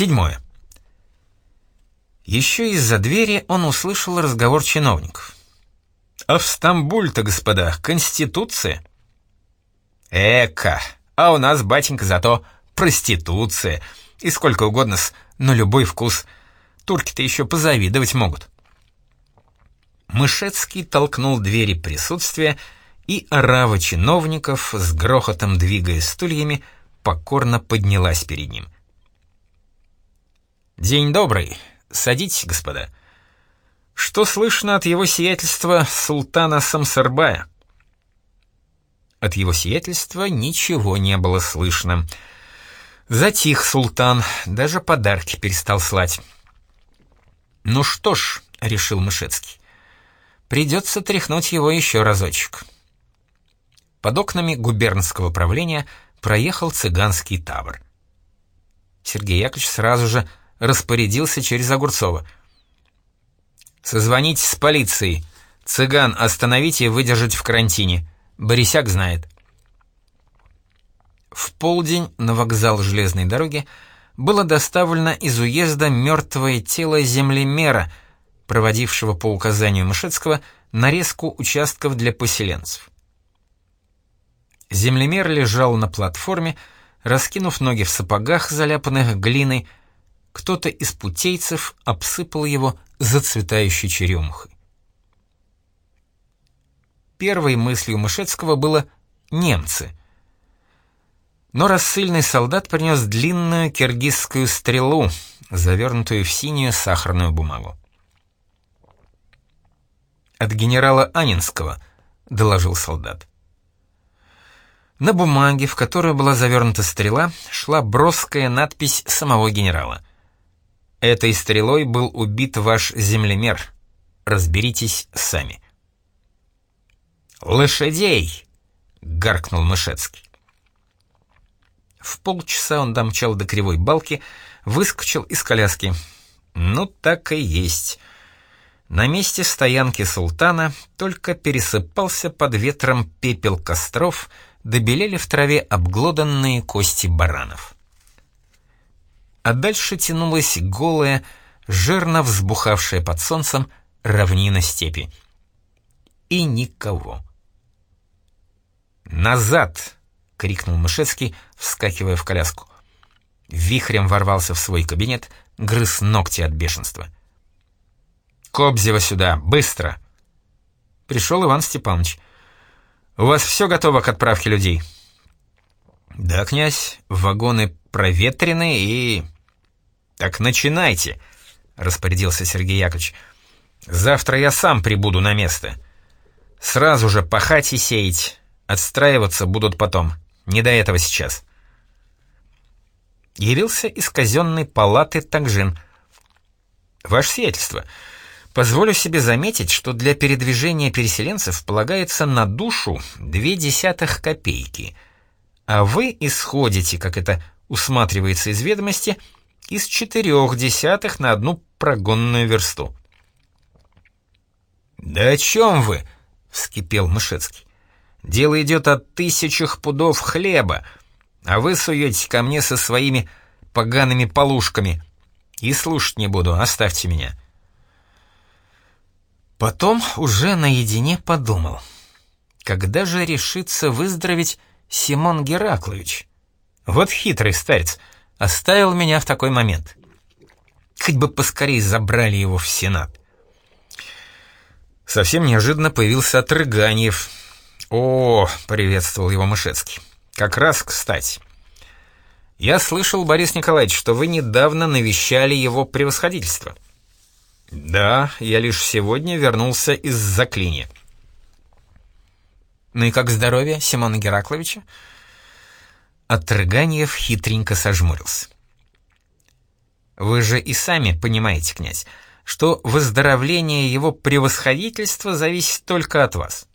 Седьмое. Еще из-за двери он услышал разговор чиновников. «А в Стамбуль-то, господа, конституция?» «Эка, а у нас, батенька, зато проституция, и сколько угодно с на любой вкус. Турки-то еще позавидовать могут». Мышецкий толкнул двери присутствия, и орава чиновников, с грохотом двигая стульями, покорно поднялась перед ним. «День добрый. Садитесь, господа. Что слышно от его сиятельства султана Самсарбая?» От его сиятельства ничего не было слышно. Затих султан, даже подарки перестал слать. «Ну что ж», — решил Мышецкий, — «придется тряхнуть его еще разочек». Под окнами губернского правления проехал цыганский табор. Сергей Яковлевич сразу же распорядился через Огурцова. «Созвоните с полицией. Цыган остановите и выдержать в карантине. Борисяк знает». В полдень на вокзал железной дороги было доставлено из уезда мертвое тело землемера, проводившего по указанию Мышецкого нарезку участков для поселенцев. Землемер лежал на платформе, раскинув ноги в сапогах, заляпанных глиной. Кто-то из путейцев обсыпал его зацветающей черемухой. Первой мыслью Мышецкого было «немцы». Но рассыльный солдат принес длинную киргизскую стрелу, завернутую в синюю сахарную бумагу. «От генерала Анинского», — доложил солдат. На бумаге, в которую была завернута стрела, шла броская надпись самого генерала. «Этой стрелой был убит ваш землемер. Разберитесь сами». «Лошадей!» — гаркнул Мышецкий. В полчаса он домчал до кривой балки, выскочил из коляски. Ну, так и есть. На месте стоянки султана только пересыпался под ветром пепел костров — добелели в траве обглоданные кости баранов. А дальше тянулась голая, жирно взбухавшая под солнцем равнина степи. И никого. «Назад!» — крикнул Мышецкий, вскакивая в коляску. Вихрем ворвался в свой кабинет, грыз ногти от бешенства. «Кобзева сюда! Быстро!» Пришел Иван Степанович — у вас все готово к отправке людей?» «Да, князь, вагоны проветрены и...» «Так начинайте», — распорядился Сергей Яковлевич. «Завтра я сам прибуду на место. Сразу же пахать и сеять. Отстраиваться будут потом. Не до этого сейчас». Явился из казенной палаты Такжин. «Ваше сиятельство, Позволю себе заметить, что для передвижения переселенцев полагается на душу две десятых копейки, а вы исходите, как это усматривается из ведомости, из четырех десятых на одну прогонную версту. «Да о чем вы?» — вскипел Мышецкий. «Дело идет о тысячах пудов хлеба, а вы суете ко мне со своими погаными полушками. И слушать не буду, оставьте меня». Потом уже наедине подумал, когда же решится выздороветь Симон Гераклович? Вот хитрый старец, оставил меня в такой момент. Хоть бы поскорее забрали его в Сенат. Совсем неожиданно появился Отрыганьев. «О!» — приветствовал его Мышецкий. «Как раз кстати. Я слышал, Борис Николаевич, что вы недавно навещали его превосходительство». «Да, я лишь сегодня вернулся из заклини». «Ну и как здоровье Симона Геракловича?» Отрыганьев хитренько сожмурился. «Вы же и сами понимаете, князь, что выздоровление его превосходительства зависит только от вас.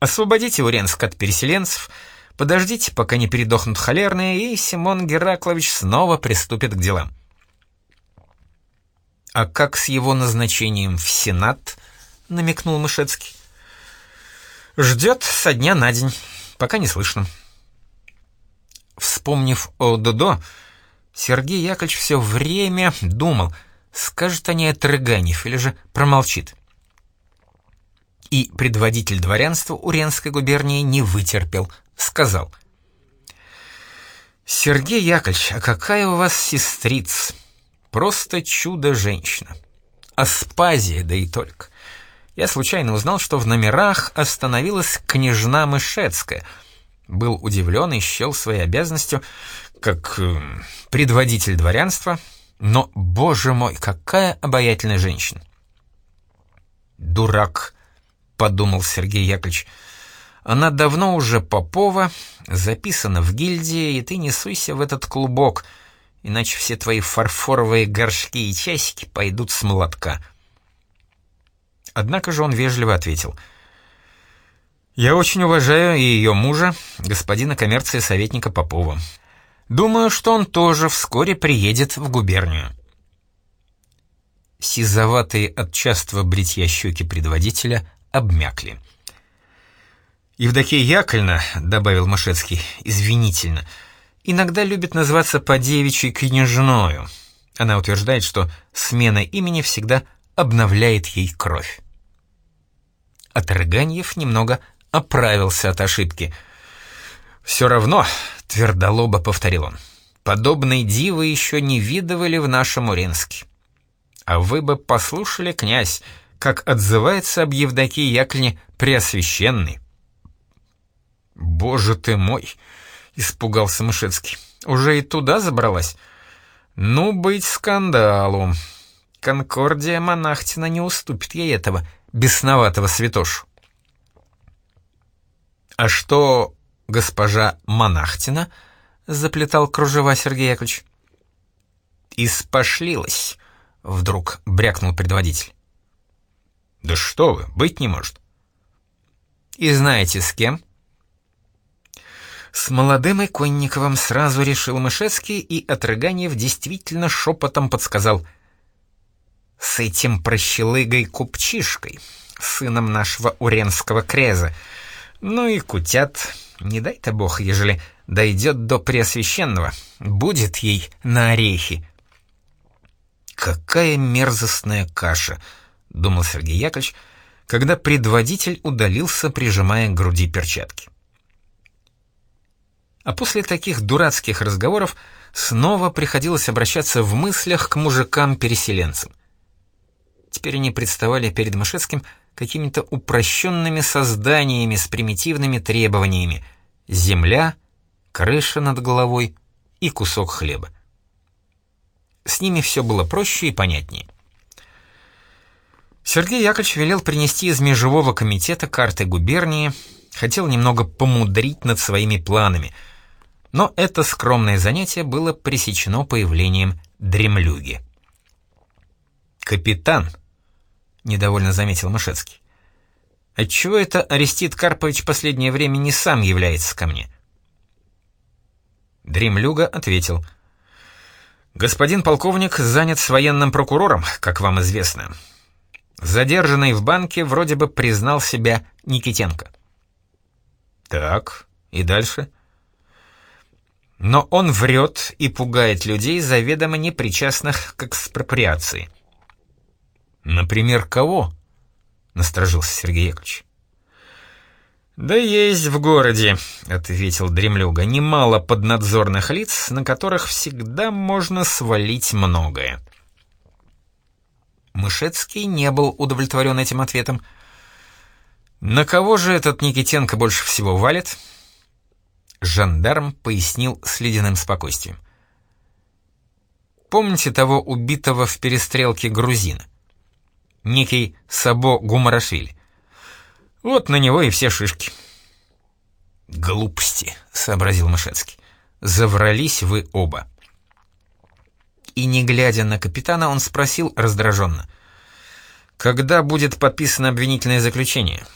Освободите Уренск от переселенцев, подождите, пока не передохнут холерные, и Симон Гераклович снова приступит к делам». «А как с его назначением в Сенат?» — намекнул Мышецкий. «Ждет со дня на день, пока не слышно». Вспомнив о Додо, Сергей Яковлевич все время думал, скажет они это Рыганев или же промолчит. И предводитель дворянства Уренской губернии не вытерпел, сказал. «Сергей Яковлевич, а какая у вас сестрица? Просто чудо-женщина. Аспазия, да и только. Я случайно узнал, что в номерах остановилась княжна Мышецкая. Был удивлен и счел своей обязанностью, как э, предводитель дворянства, но, боже мой, какая обаятельная женщина. «Дурак», — подумал Сергей Яковлевич, — «она давно уже Попова, записана в гильдии, и ты не суйся в этот клубок, иначе все твои фарфоровые горшки и часики пойдут с молотка». Однако же он вежливо ответил. «Я очень уважаю и ее мужа, господина коммерции советника Попова. Думаю, что он тоже вскоре приедет в губернию». Сизоватые от частого бритья щеки предводителя обмякли. «Евдокия Яковлевна», — добавил Машецкий, — «извинительно, иногда любит называться по девичьей княжною. Она утверждает, что смена имени всегда обновляет ей кровь. Отрыганьев немного оправился от ошибки. «Все равно», — твердолобо повторил он, — «подобной дивы еще не видывали в нашем Уренске. А вы бы послушали, князь, как отзывается об Евдокии Яковлевне Преосвященный». «Боже ты мой!» — испугался Мышецкий. «Уже и туда забралась?» «Ну, быть скандалу. Конкордия монахтина не уступит ей этого бесноватого святошу. «А что госпожа Монахтина?» — заплетал кружева Сергей Яковлевич. «Испошлилась», — вдруг брякнул предводитель. «Да что вы, быть не может». «И знаете, с кем?» С молодым Иконниковым сразу решил Мышецкий, и Отрыганиев действительно шепотом подсказал — с этим прощелыгой-купчишкой, сыном нашего уренского креза. Ну и кутят, не дай-то бог, ежели дойдет до Преосвященного, будет ей на орехи. «Какая мерзостная каша!» — думал Сергей Яковлевич, когда предводитель удалился, прижимая к груди перчатки. А после таких дурацких разговоров снова приходилось обращаться в мыслях к мужикам-переселенцам. Теперь они представали перед Мышецким какими-то упрощенными созданиями с примитивными требованиями. Земля, крыша над головой и кусок хлеба. С ними все было проще и понятнее. Сергей Яковлевич велел принести из межевого комитета карты губернии, хотел немного помудрить над своими планами, но это скромное занятие было пресечено появлением дремлюги. «Капитан», — недовольно заметил Мышецкий. «Отчего это Арестит Карпович последнее время не сам является ко мне?» Дремлюга ответил. «Господин полковник занят с военным прокурором, как вам известно. Задержанный в банке вроде бы признал себя Никитенко». «Так, и дальше?» «Но он врет и пугает людей, заведомо непричастных к экспроприации». «Например, кого?» — насторожился Сергей Яковлевич. «Да есть в городе», — ответил Дремлюга, — «немало поднадзорных лиц, на которых всегда можно свалить многое». Мышецкий не был удовлетворен этим ответом. «На кого же этот Никитенко больше всего валит?» Жандарм пояснил с ледяным спокойствием. «Помните того убитого в перестрелке грузина? Некий Сабо Гумарашвили. Вот на него и все шишки. «Глупости», — сообразил Мышецкий. «Заврались вы оба». И не глядя на капитана, он спросил раздраженно. «Когда будет подписано обвинительное заключение?»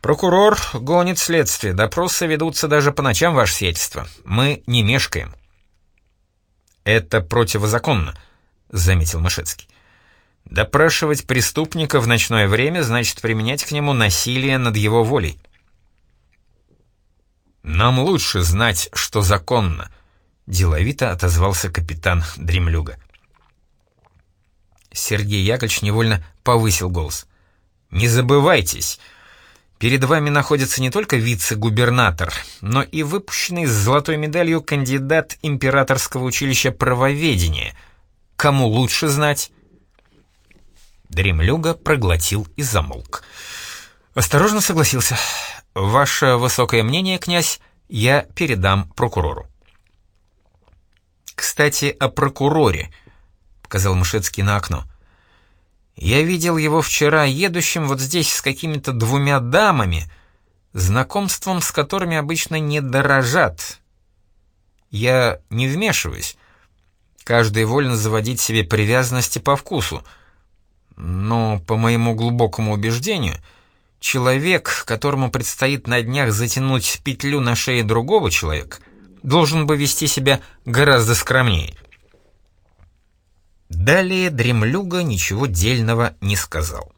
«Прокурор гонит следствие. Допросы ведутся даже по ночам, ваше сиятельство. Мы не мешкаем». «Это противозаконно», — заметил Мышецкий. Допрашивать преступника в ночное время значит применять к нему насилие над его волей. «Нам лучше знать, что законно», — деловито отозвался капитан Дремлюга. Сергей Яковлевич невольно повысил голос. «Не забывайтесь, перед вами находится не только вице-губернатор, но и выпущенный с золотой медалью кандидат императорского училища правоведения. Кому лучше знать?» Дремлюга проглотил и замолк. Осторожно согласился. «Ваше высокое мнение, князь, я передам прокурору». «Кстати, о прокуроре», — показал Мышецкий на окно. «Я видел его вчера едущим вот здесь с какими-то двумя дамами, знакомством с которыми обычно не дорожат. Я не вмешиваюсь. Каждый вольно заводить себе привязанности по вкусу. Но, по моему глубокому убеждению, человек, которому предстоит на днях затянуть петлю на шее другого человека, должен бы вести себя гораздо скромнее. Далее Дремлюга ничего дельного не сказал.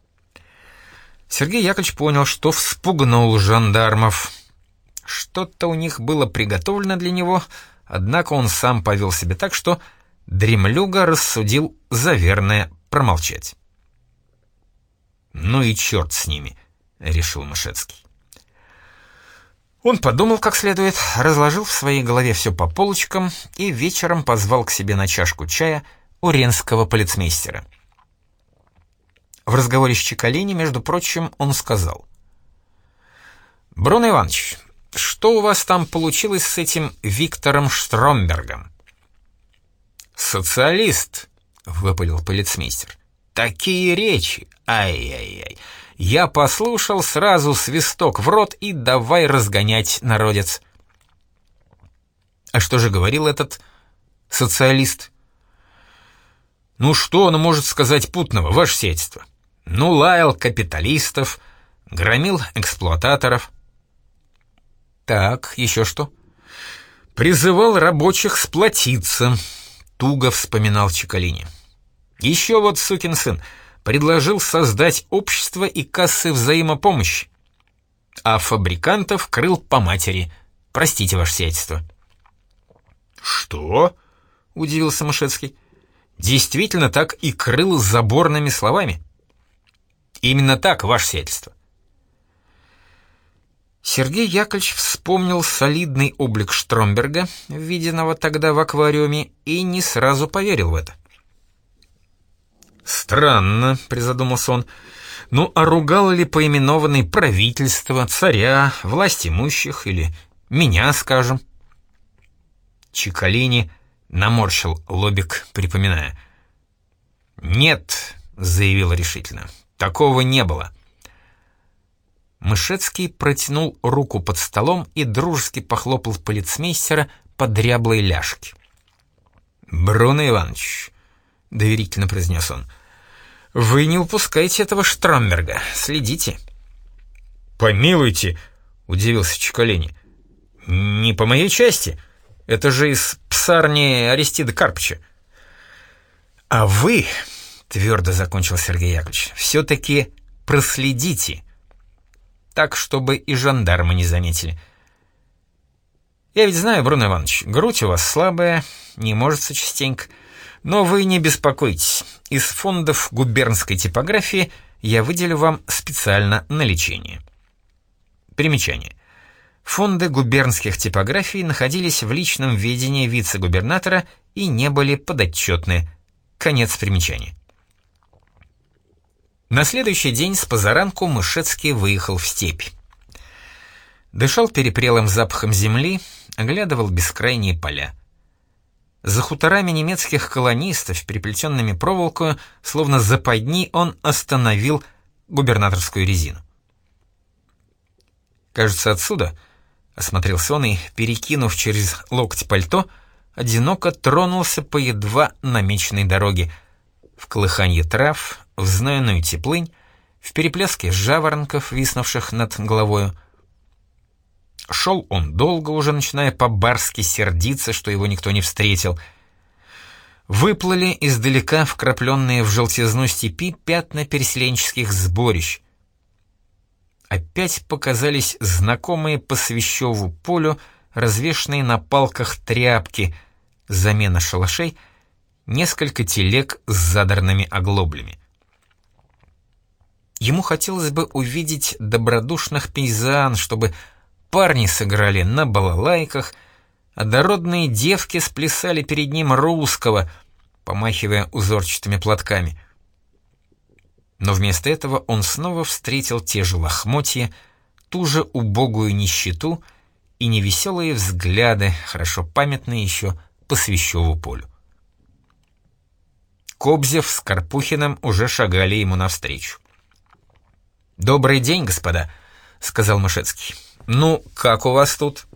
Сергей Яковлевич понял, что вспугнул жандармов. Что-то у них было приготовлено для него, однако он сам повел себя так, что Дремлюга рассудил за верное промолчать. «Ну и черт с ними», — решил Мышецкий. Он подумал как следует, разложил в своей голове все по полочкам и вечером позвал к себе на чашку чая уренского полицмейстера. В разговоре с Чекалини, между прочим, он сказал. «Бруно Иванович, что у вас там получилось с этим Виктором Штромбергом?» «Социалист», — выпалил полицмейстер. «Такие речи! Ай-яй-яй! Я послушал сразу свисток в рот и давай разгонять народец. А что же говорил этот социалист? Ну что он может сказать путного, ваше сельство? Ну, лаял капиталистов, громил эксплуататоров. Так, еще что? Призывал рабочих сплотиться, туго вспоминал Чекалини. Еще вот сукин сын — предложил создать общество и кассы взаимопомощи, а фабрикантов крыл по матери. Простите, ваше сиятельство. «Что?» — удивился Мышецкий. «Действительно так и крыл заборными словами?» «Именно так, ваше сиятельство». Сергей Яковлевич вспомнил солидный облик Штромберга, виденного тогда в аквариуме, и не сразу поверил в это. «Странно», — призадумался он. «Ну, а ругало ли поименованный правительство, царя, власть имущих или меня, скажем?» Чикалини наморщил лобик, припоминая. «Нет», — заявил решительно, — «такого не было». Мышецкий протянул руку под столом и дружески похлопал полицмейстера по дряблой ляжке. «Бруно Иванович, — доверительно произнес он. «Вы не упускайте этого Штрамберга, следите». «Помилуйте», — удивился Чекалини. «Не по моей части. Это же из псарни Аристида Карпча». «А вы», — твердо закончил Сергей Яковлевич, — «все-таки проследите, так, чтобы и жандармы не заметили». «Я ведь знаю, Бруно Иванович, грудь у вас слабая, не может частенько». Но вы не беспокойтесь, из фондов губернской типографии я выделю вам специально на лечение. Примечание. Фонды губернских типографий находились в личном ведении вице-губернатора и не были подотчетны. Конец примечания. На следующий день с позаранку Мышецкий выехал в степь. Дышал перепрелым запахом земли, оглядывал бескрайние поля. За хуторами немецких колонистов, переплетенными проволокою, словно западни, он остановил губернаторскую резину. Кажется, отсюда, — осмотрелся он и, перекинув через локоть пальто, одиноко тронулся по едва намеченной дороге, в колыханье трав, в знойную теплынь, в переплеске жаворонков, виснувших над головою, — Шел он долго, уже начиная по-барски сердиться, что его никто не встретил. Выплыли издалека вкрапленные в желтизну степи пятна переселенческих сборищ. Опять показались знакомые по Свящеву полю развешанные на палках тряпки, замена шалашей, несколько телег с задорными оглоблями. Ему хотелось бы увидеть добродушных пейзан, чтобы парни сыграли на балалайках, а дородные девки сплясали перед ним русского, помахивая узорчатыми платками. Но вместо этого он снова встретил те же лохмотья, ту же убогую нищету и невеселые взгляды, хорошо памятные еще по Свящеву полю. Кобзев с Карпухиным уже шагали ему навстречу. «Добрый день, господа», — сказал Мышецкий. «Ну, как у вас тут?»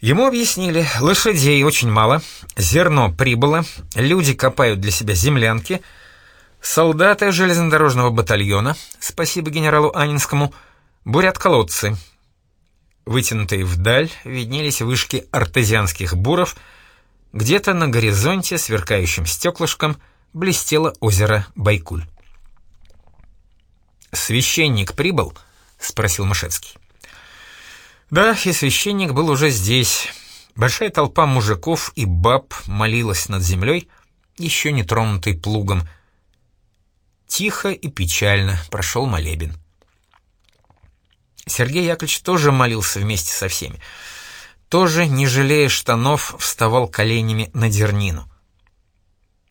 Ему объяснили, лошадей очень мало, зерно прибыло, люди копают для себя землянки, солдаты железнодорожного батальона, спасибо генералу Анинскому, бурят колодцы. Вытянутые вдаль виднелись вышки артезианских буров, где-то на горизонте, сверкающим стеклышком, блестело озеро Байкуль. «Священник прибыл?» — спросил Мышецкий. Да, и священник был уже здесь. Большая толпа мужиков и баб молилась над землей, еще не тронутой плугом. Тихо и печально прошел молебен. Сергей Яковлевич тоже молился вместе со всеми. Тоже, не жалея штанов, вставал коленями на дернину.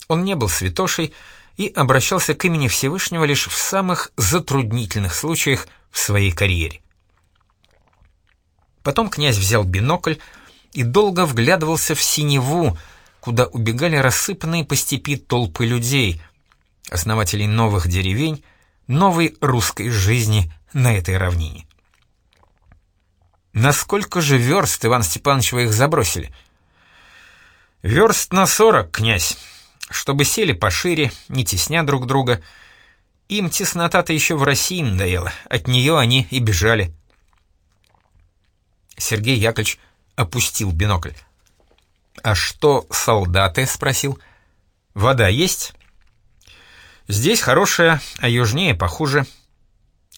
Он не был святошей, и обращался к имени Всевышнего лишь в самых затруднительных случаях в своей карьере. Потом князь взял бинокль и долго вглядывался в синеву, куда убегали рассыпанные по степи толпы людей, основателей новых деревень, новой русской жизни на этой равнине. Насколько же верст, Иван Степанович, вы их забросили? Верст на сорок, князь чтобы сели пошире, не тесня друг друга. Им теснота-то еще в России надоела, от нее они и бежали. Сергей Яковлевич опустил бинокль. «А что солдаты?» — спросил. «Вода есть?» «Здесь хорошая, а южнее похуже.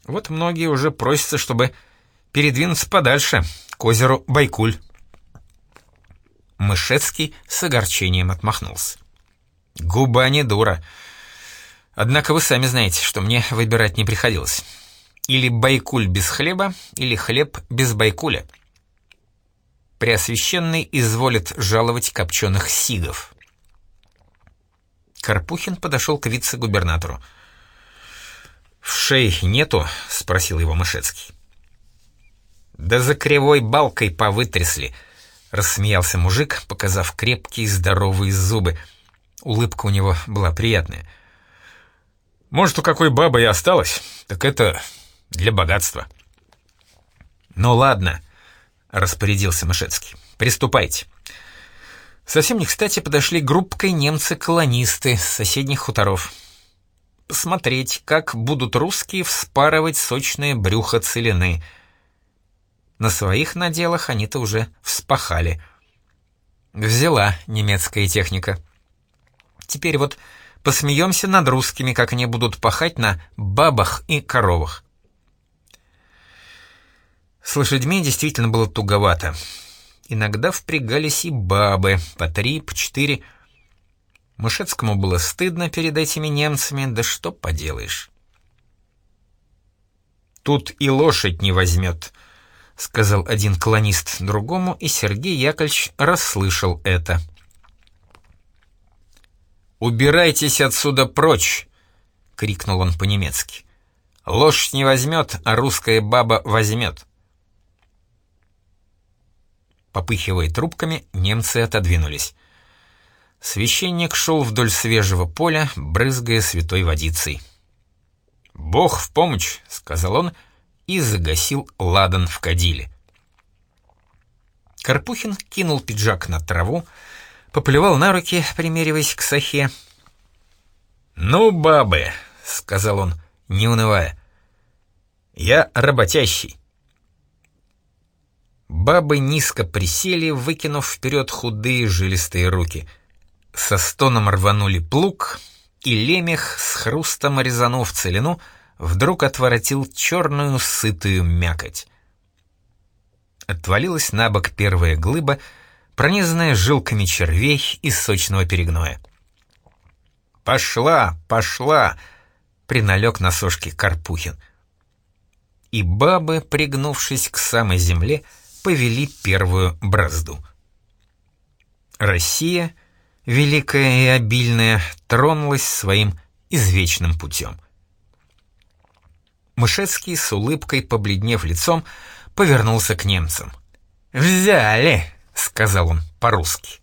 Вот многие уже просятся, чтобы передвинуться подальше, к озеру Байкуль». Мышецкий с огорчением отмахнулся. Губа не дура. Однако вы сами знаете, что мне выбирать не приходилось. Или байкуль без хлеба, или хлеб без байкуля. Преосвященный изволит жаловать копченых сигов. Карпухин подошел к вице-губернатору. «В шей нету?» — спросил его Мышецкий. «Да за кривой балкой повытрясли», — рассмеялся мужик, показав крепкие здоровые зубы — Улыбка у него была приятная. «Может, у какой бабы и осталось, так это для богатства». «Ну ладно», — распорядился Мышецкий, — «приступайте». Совсем не кстати подошли группкой немцы-колонисты с соседних хуторов. Посмотреть, как будут русские вспарывать сочное брюхо целины. На своих наделах они-то уже вспахали. Взяла немецкая техника. Теперь вот посмеемся над русскими, как они будут пахать на бабах и коровах. С лошадьми действительно было туговато. Иногда впрягались и бабы, по три, по четыре. Мышецкому было стыдно перед этими немцами, да что поделаешь. «Тут и лошадь не возьмет», — сказал один колонист другому, и Сергей Яковлевич расслышал это. «Убирайтесь отсюда прочь!» — крикнул он по-немецки. «Лошадь не возьмет, а русская баба возьмет!» Попыхивая трубками, немцы отодвинулись. Священник шел вдоль свежего поля, брызгая святой водицей. «Бог в помощь!» — сказал он и загасил ладан в кадиле. Карпухин кинул пиджак на траву, поплевал на руки, примериваясь к сахе. «Ну, бабы», — сказал он, не унывая, — «я работящий». Бабы низко присели, выкинув вперед худые жилистые руки. Со стоном рванули плуг, и лемех, с хрустом резанув целину, вдруг отворотил черную сытую мякоть. Отвалилась на бок первая глыба, пронизанная жилками червей и сочного перегноя. «Пошла, пошла!» — приналег на сошки Карпухин. И бабы, пригнувшись к самой земле, повели первую бразду. Россия, великая и обильная, тронулась своим извечным путем. Мышецкий с улыбкой, побледнев лицом, повернулся к немцам. «Взяли!» — сказал он по-русски.